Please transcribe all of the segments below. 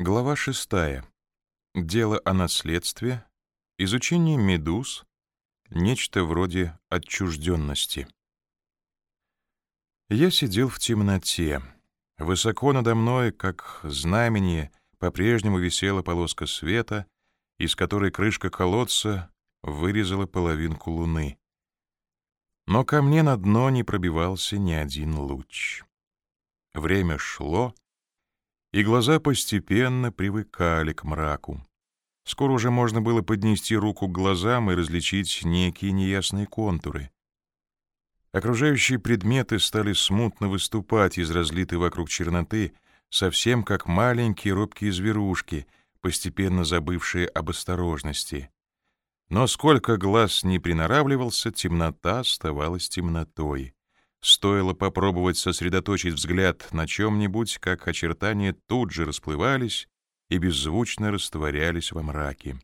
Глава шестая. Дело о наследстве, изучение медуз, нечто вроде отчужденности. Я сидел в темноте. Высоко надо мной, как знамение, по-прежнему висела полоска света, из которой крышка колодца вырезала половинку луны. Но ко мне на дно не пробивался ни один луч. Время шло, и глаза постепенно привыкали к мраку. Скоро уже можно было поднести руку к глазам и различить некие неясные контуры. Окружающие предметы стали смутно выступать из разлитой вокруг черноты, совсем как маленькие робкие зверушки, постепенно забывшие об осторожности. Но сколько глаз не приноравливался, темнота оставалась темнотой. Стоило попробовать сосредоточить взгляд на чем-нибудь, как очертания тут же расплывались и беззвучно растворялись во мраке.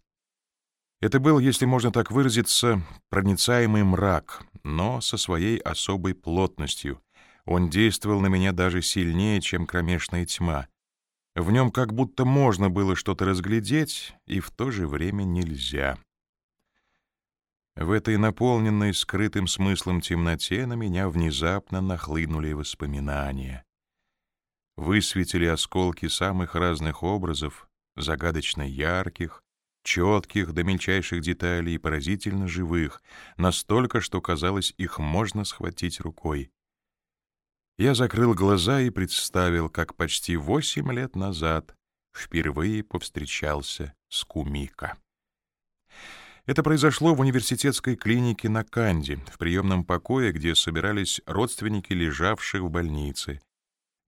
Это был, если можно так выразиться, проницаемый мрак, но со своей особой плотностью. Он действовал на меня даже сильнее, чем кромешная тьма. В нем как будто можно было что-то разглядеть, и в то же время нельзя. В этой наполненной скрытым смыслом темноте на меня внезапно нахлынули воспоминания. Высветили осколки самых разных образов, загадочно ярких, четких до мельчайших деталей и поразительно живых, настолько, что казалось, их можно схватить рукой. Я закрыл глаза и представил, как почти восемь лет назад впервые повстречался с Кумика. Это произошло в университетской клинике на Канде, в приемном покое, где собирались родственники лежавших в больнице.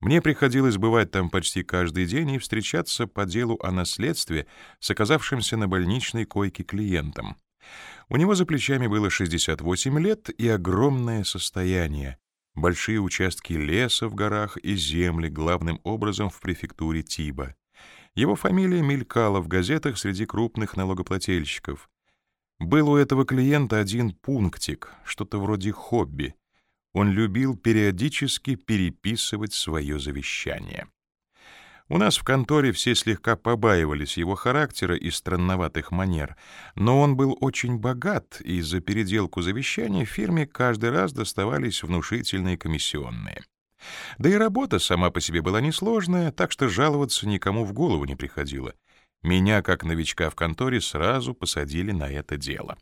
Мне приходилось бывать там почти каждый день и встречаться по делу о наследстве с оказавшимся на больничной койке клиентом. У него за плечами было 68 лет и огромное состояние. Большие участки леса в горах и земли, главным образом в префектуре Тиба. Его фамилия мелькала в газетах среди крупных налогоплательщиков. Был у этого клиента один пунктик, что-то вроде хобби. Он любил периодически переписывать свое завещание. У нас в конторе все слегка побаивались его характера и странноватых манер, но он был очень богат, и за переделку завещания фирме каждый раз доставались внушительные комиссионные. Да и работа сама по себе была несложная, так что жаловаться никому в голову не приходило — меня, как новичка в конторе, сразу посадили на это дело.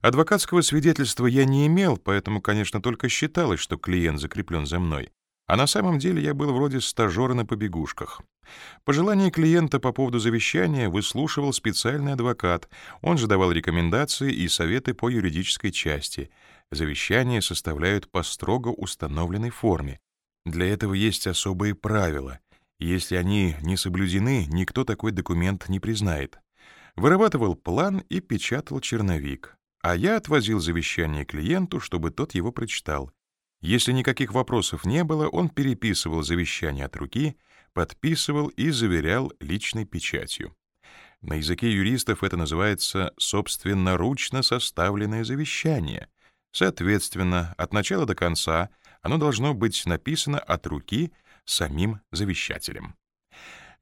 Адвокатского свидетельства я не имел, поэтому, конечно, только считалось, что клиент закреплен за мной. А на самом деле я был вроде стажера на побегушках. Пожелания клиента по поводу завещания выслушивал специальный адвокат. Он же давал рекомендации и советы по юридической части. Завещания составляют по строго установленной форме. Для этого есть особые правила — если они не соблюдены, никто такой документ не признает. Вырабатывал план и печатал черновик. А я отвозил завещание клиенту, чтобы тот его прочитал. Если никаких вопросов не было, он переписывал завещание от руки, подписывал и заверял личной печатью. На языке юристов это называется собственноручно составленное завещание. Соответственно, от начала до конца оно должно быть написано от руки самим завещателем.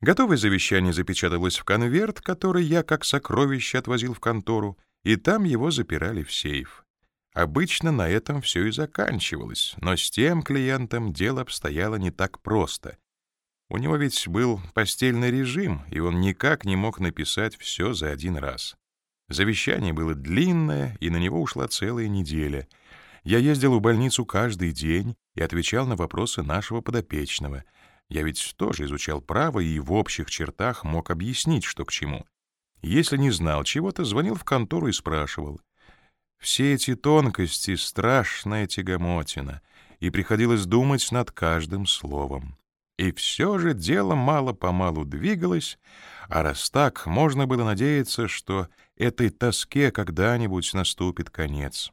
Готовое завещание запечаталось в конверт, который я как сокровище отвозил в контору, и там его запирали в сейф. Обычно на этом все и заканчивалось, но с тем клиентом дело обстояло не так просто. У него ведь был постельный режим, и он никак не мог написать все за один раз. Завещание было длинное, и на него ушла целая неделя — я ездил в больницу каждый день и отвечал на вопросы нашего подопечного. Я ведь тоже изучал право и в общих чертах мог объяснить, что к чему. Если не знал чего-то, звонил в контору и спрашивал. Все эти тонкости — страшная тягомотина, и приходилось думать над каждым словом. И все же дело мало-помалу двигалось, а раз так, можно было надеяться, что этой тоске когда-нибудь наступит конец.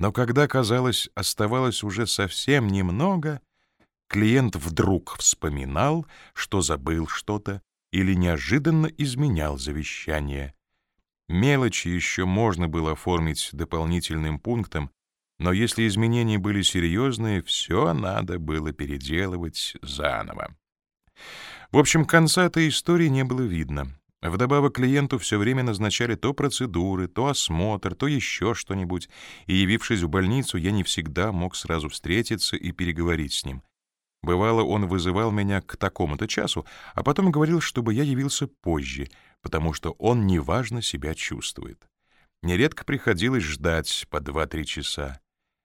Но когда, казалось, оставалось уже совсем немного, клиент вдруг вспоминал, что забыл что-то или неожиданно изменял завещание. Мелочи еще можно было оформить дополнительным пунктом, но если изменения были серьезные, все надо было переделывать заново. В общем, конца этой истории не было видно. Вдобавок клиенту все время назначали то процедуры, то осмотр, то еще что-нибудь, и, явившись в больницу, я не всегда мог сразу встретиться и переговорить с ним. Бывало, он вызывал меня к такому-то часу, а потом говорил, чтобы я явился позже, потому что он неважно себя чувствует. Нередко приходилось ждать по 2-3 часа.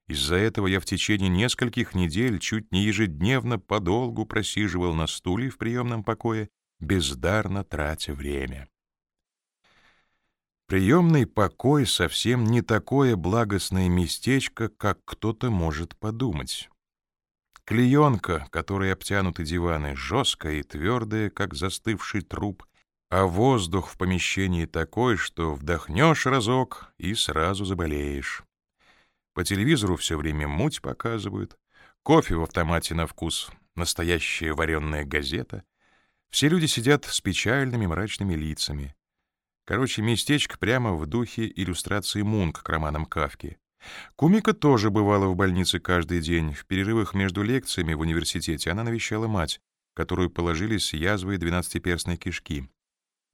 Из-за этого я в течение нескольких недель чуть не ежедневно подолгу просиживал на стуле в приемном покое, бездарно тратя время. Приемный покой совсем не такое благостное местечко, как кто-то может подумать. Клеенка, которой обтянуты диваны, жесткая и твердая, как застывший труп, а воздух в помещении такой, что вдохнешь разок и сразу заболеешь. По телевизору все время муть показывают, кофе в автомате на вкус, настоящая вареная газета. Все люди сидят с печальными мрачными лицами. Короче, местечко прямо в духе иллюстрации Мунк к романам Кавки. Кумика тоже бывала в больнице каждый день. В перерывах между лекциями в университете она навещала мать, которую положили с язвой двенадцатиперстной кишки.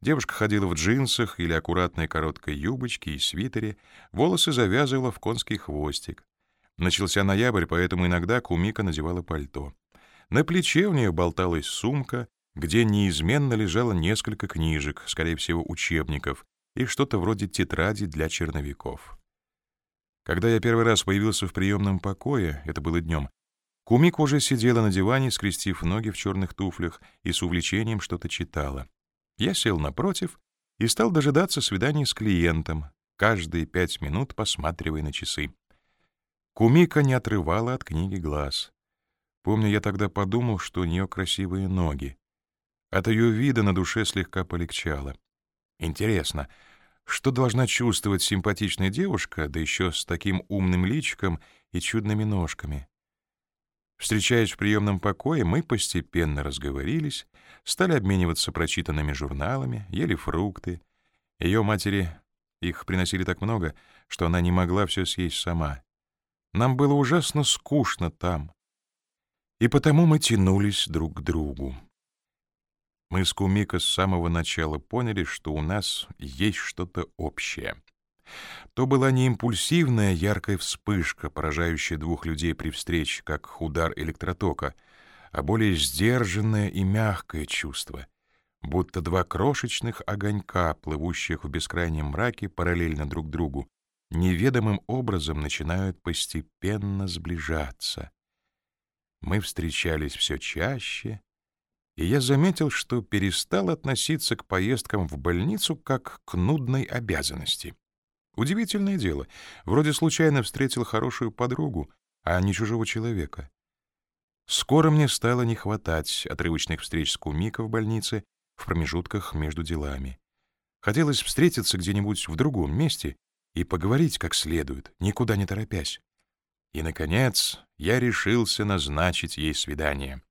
Девушка ходила в джинсах или аккуратной короткой юбочке и свитере, волосы завязывала в конский хвостик. Начался ноябрь, поэтому иногда Кумика надевала пальто. На плече у нее болталась сумка, где неизменно лежало несколько книжек, скорее всего, учебников, и что-то вроде тетради для черновиков. Когда я первый раз появился в приемном покое, это было днем, Кумика уже сидела на диване, скрестив ноги в черных туфлях и с увлечением что-то читала. Я сел напротив и стал дожидаться свидания с клиентом, каждые пять минут посматривая на часы. Кумика не отрывала от книги глаз. Помню, я тогда подумал, что у нее красивые ноги. От ее вида на душе слегка полегчало. Интересно, что должна чувствовать симпатичная девушка, да еще с таким умным личиком и чудными ножками? Встречаясь в приемном покое, мы постепенно разговорились, стали обмениваться прочитанными журналами, ели фрукты. Ее матери их приносили так много, что она не могла все съесть сама. Нам было ужасно скучно там. И потому мы тянулись друг к другу. Мы с Кумико с самого начала поняли, что у нас есть что-то общее. То была не импульсивная яркая вспышка, поражающая двух людей при встрече, как удар электротока, а более сдержанное и мягкое чувство, будто два крошечных огонька, плывущих в бескрайнем мраке параллельно друг другу, неведомым образом начинают постепенно сближаться. Мы встречались все чаще, и я заметил, что перестал относиться к поездкам в больницу как к нудной обязанности. Удивительное дело, вроде случайно встретил хорошую подругу, а не чужого человека. Скоро мне стало не хватать отрывочных встреч с Кумико в больнице в промежутках между делами. Хотелось встретиться где-нибудь в другом месте и поговорить как следует, никуда не торопясь. И, наконец, я решился назначить ей свидание.